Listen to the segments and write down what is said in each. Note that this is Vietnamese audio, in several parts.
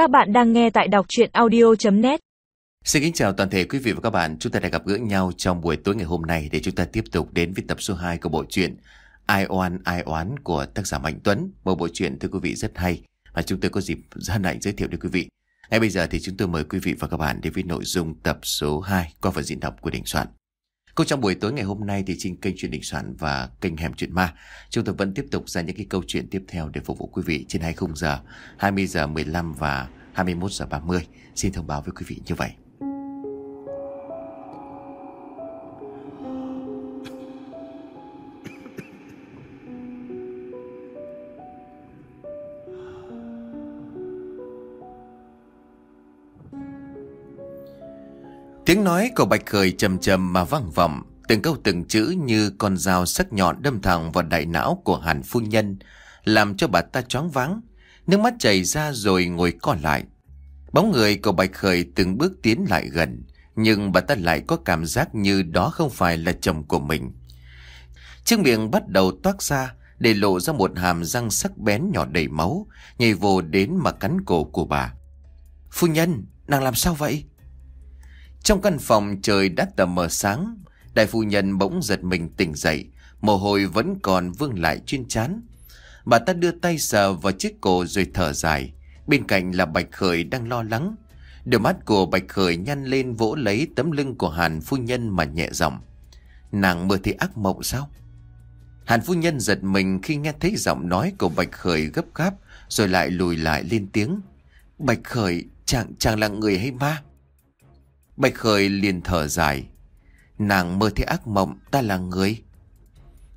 Các bạn đang nghe tại đọc chuyện audio.net Xin kính chào toàn thể quý vị và các bạn. Chúng ta đã gặp gỡ nhau trong buổi tối ngày hôm nay để chúng ta tiếp tục đến với tập số 2 của bộ truyện Ai oan ai oán của tác giả Mạnh Tuấn. Một bộ truyện, thưa quý vị, rất hay và chúng tôi có dịp hân hạnh giới thiệu đến quý vị. Ngay bây giờ thì chúng tôi mời quý vị và các bạn đến với nội dung tập số 2 qua phần diễn đọc của Đình Soạn. Cũng trong buổi tối ngày hôm nay thì trên kênh truyền Đình Soạn và kênh Hẻm Chuyện Ma, chúng tôi vẫn tiếp tục ra những cái câu chuyện tiếp theo để phục vụ quý vị trên hai khung giờ 20 giờ 15 và 21 giờ 30. Xin thông báo với quý vị như vậy. Tiếng nói của Bạch Khởi trầm trầm mà vang vọng, từng câu từng chữ như con dao sắc nhọn đâm thẳng vào đại não của Hàn phu nhân, làm cho bà ta choáng váng, nước mắt chảy ra rồi ngồi co lại. Bóng người của Bạch Khởi từng bước tiến lại gần, nhưng bà ta lại có cảm giác như đó không phải là chồng của mình. Chiếc miệng bắt đầu toát ra, để lộ ra một hàm răng sắc bén nhỏ đầy máu, nhảy vô đến mà cắn cổ của bà. Phu nhân, nàng làm sao vậy? Trong căn phòng trời đã tầm mờ sáng, đại phu nhân bỗng giật mình tỉnh dậy, mồ hôi vẫn còn vương lại trên chán. Bà ta đưa tay sờ vào chiếc cổ rồi thở dài, bên cạnh là Bạch Khởi đang lo lắng. Đôi mắt của Bạch Khởi nhăn lên vỗ lấy tấm lưng của Hàn phu nhân mà nhẹ giọng. Nàng mơ thấy ác mộng sao? Hàn phu nhân giật mình khi nghe thấy giọng nói của Bạch Khởi gấp gáp rồi lại lùi lại lên tiếng. Bạch Khởi, chàng, chàng là người hay ma? Bạch Khởi liền thở dài. Nàng mơ thấy ác mộng, ta là người.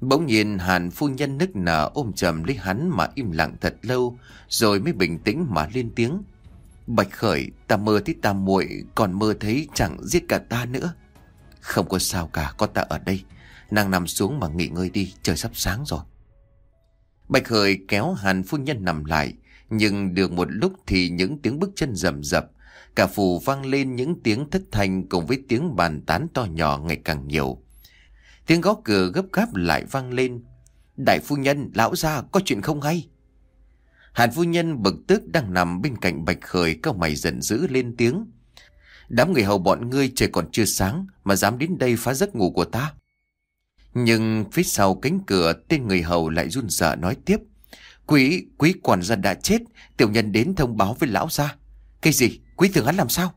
Bỗng nhiên Hàn phu nhân nức nở ôm chầm lấy hắn mà im lặng thật lâu, rồi mới bình tĩnh mà lên tiếng. Bạch Khởi, ta mơ thấy ta muội còn mơ thấy chẳng giết cả ta nữa. Không có sao cả, có ta ở đây. Nàng nằm xuống mà nghỉ ngơi đi, trời sắp sáng rồi. Bạch Khởi kéo Hàn phu nhân nằm lại, nhưng được một lúc thì những tiếng bước chân rầm rập, Cả phủ vang lên những tiếng thất thanh cùng với tiếng bàn tán to nhỏ ngày càng nhiều. Tiếng gõ cửa gấp gáp lại vang lên. Đại phu nhân, lão gia, có chuyện không hay? Hàn phu nhân bực tức đang nằm bên cạnh bạch khởi cao mày giận dữ lên tiếng. Đám người hầu bọn ngươi trời còn chưa sáng mà dám đến đây phá giấc ngủ của ta. Nhưng phía sau cánh cửa tên người hầu lại run sợ nói tiếp. Quý, quý quản gia đã chết, tiểu nhân đến thông báo với lão gia. Cái gì? Quý tưởng hắn làm sao?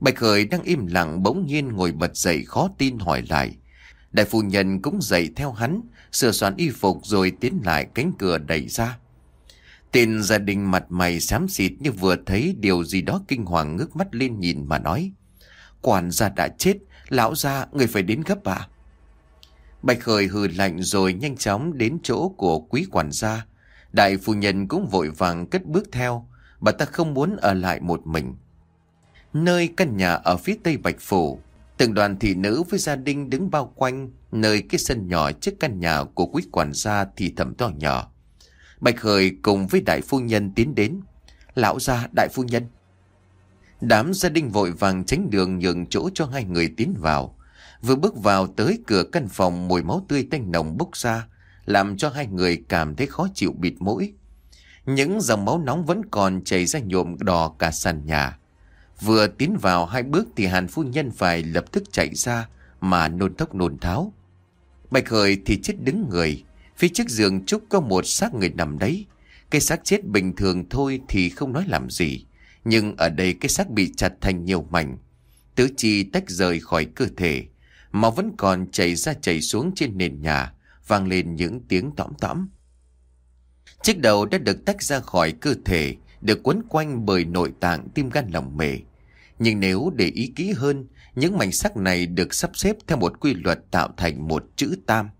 Bạch Khởi đang im lặng bỗng nhiên ngồi bật dậy khó tin hỏi lại. Đại phu nhân cũng dậy theo hắn, sửa soạn y phục rồi tiến lại cánh cửa đẩy ra. Tên gia đình mặt mày xám xịt như vừa thấy điều gì đó kinh hoàng ngước mắt lên nhìn mà nói. Quản gia đã chết, lão gia người phải đến gấp ạ. Bạch Khởi hừ lạnh rồi nhanh chóng đến chỗ của quý quản gia. Đại phu nhân cũng vội vàng cất bước theo, bà ta không muốn ở lại một mình. Nơi căn nhà ở phía tây Bạch Phủ, từng đoàn thị nữ với gia đình đứng bao quanh nơi cái sân nhỏ trước căn nhà của quý quản gia thì thầm to nhỏ. Bạch Khởi cùng với đại phu nhân tiến đến. Lão gia đại phu nhân. Đám gia đình vội vàng tránh đường nhường chỗ cho hai người tiến vào. Vừa bước vào tới cửa căn phòng mùi máu tươi tanh nồng bốc ra, làm cho hai người cảm thấy khó chịu bịt mũi. Những dòng máu nóng vẫn còn chảy ra nhuộm đỏ cả sàn nhà. Vừa tiến vào hai bước thì Hàn Phu Nhân phải lập tức chạy ra mà nôn thốc nôn tháo. Bạch Khởi thì chết đứng người. Phía trước giường Trúc có một xác người nằm đấy. Cái xác chết bình thường thôi thì không nói làm gì. Nhưng ở đây cái xác bị chặt thành nhiều mảnh. Tứ chi tách rời khỏi cơ thể. Mà vẫn còn chảy ra chảy xuống trên nền nhà. Vang lên những tiếng tõm tõm. Chiếc đầu đã được tách ra khỏi cơ thể, được quấn quanh bởi nội tạng tim gan lòng mề. Nhưng nếu để ý kỹ hơn, những mảnh sắc này được sắp xếp theo một quy luật tạo thành một chữ tam.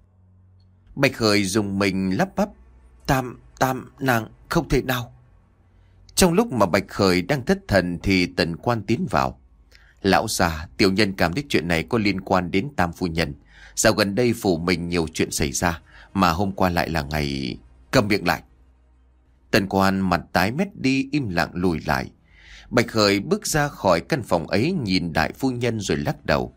Bạch Khởi dùng mình lắp bắp, tam, tam, nàng, không thể nào. Trong lúc mà Bạch Khởi đang thất thần thì tần quan tiến vào. Lão già, tiểu nhân cảm thấy chuyện này có liên quan đến tam phu nhân. Dạo gần đây phủ mình nhiều chuyện xảy ra, mà hôm qua lại là ngày... Cầm miệng lại. Tần quan mặt tái mét đi im lặng lùi lại. Bạch Khởi bước ra khỏi căn phòng ấy nhìn đại phu nhân rồi lắc đầu.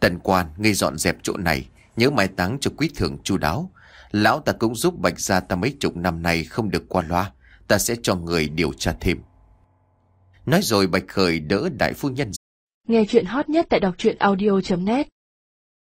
Tần quan ngây dọn dẹp chỗ này, nhớ mai táng cho quý thượng chu đáo. Lão ta cũng giúp Bạch gia ta mấy chục năm nay không được qua loa, ta sẽ cho người điều tra thêm. Nói rồi Bạch Khởi đỡ đại phu nhân. Nghe chuyện hot nhất tại đọc truyện audio.net